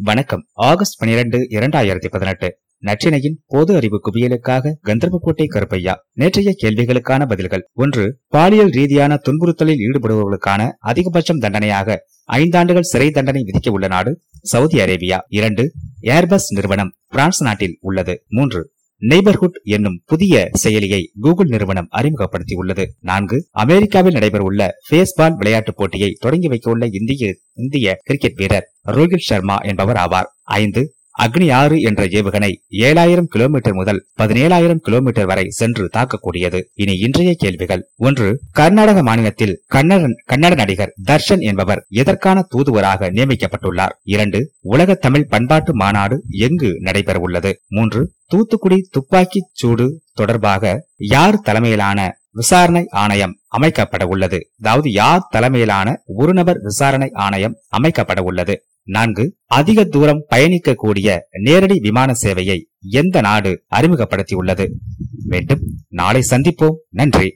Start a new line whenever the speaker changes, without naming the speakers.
வணக்கம். ஆகஸ்ட் பனிரெண்டு இரண்டாயிரத்தி பதினெட்டு. நற்றினையின் பொது அறிவு குவியலுக்காக கந்தர்வக்கோட்டை கருப்பையா. நேற்றைய கேள்விகளுக்கான பதில்கள். ஒன்று பாலியல் ரீதியான துன்புறுத்தலில் ஈடுபடுபவர்களுக்கான அதிகபட்சம் தண்டனையாக ஐந்தாண்டுகள் சிறை தண்டனை விதிக்க உள்ள நாடு சவுதி அரேபியா. இரண்டு ஏர்பஸ் நிறுவனம் பிரான்ஸ் நாட்டில் உள்ளது. மூன்று நெய்பர்ஹுட் என்னும் புதிய செயலியை கூகுள் நிறுவனம் அறிமுகப்படுத்தியுள்ளது. நான்கு அமெரிக்காவில் நடைபெறவுள்ள பேஸ்பால் விளையாட்டுப் போட்டியை தொடங்கி வைக்கவுள்ள இந்திய இந்திய கிரிக்கெட் வீரர் ரோஹித் சர்மா என்பவர் ஆவார். ஐந்து அக்னி ஆறு என்ற ஏவுகணை ஏழாயிரம் கிலோமீட்டர் முதல் பதினேழாயிரம் கிலோமீட்டர் வரை சென்று தாக்கக்கூடியது. இனி இன்றைய கேள்விகள். ஒன்று கர்நாடக மாநிலத்தில் கன்னட கன்னட நடிகர் தர்ஷன் என்பவர் எதற்கான தூதுவராக நியமிக்கப்பட்டுள்ளார்? இரண்டு உலக தமிழ் பண்பாட்டு மாநாடு எங்கு நடைபெறவுள்ளது? மூன்று தூத்துக்குடி துப்பாக்கி சூடு தொடர்பாக யார் தலைமையிலான விசாரணை ஆணையம் அமைக்கப்பட உள்ளது அதாவது யார் தலைமையிலான ஒரு நபர் விசாரணை ஆணையம் அமைக்கப்பட உள்ளது நான்கு அதிக தூரம் பயணிக்கக்கூடிய நேரடி விமான சேவையை எந்த நாடு அறிமுகப்படுத்தியுள்ளது? மீண்டும் நாளை சந்திப்போம். நன்றி.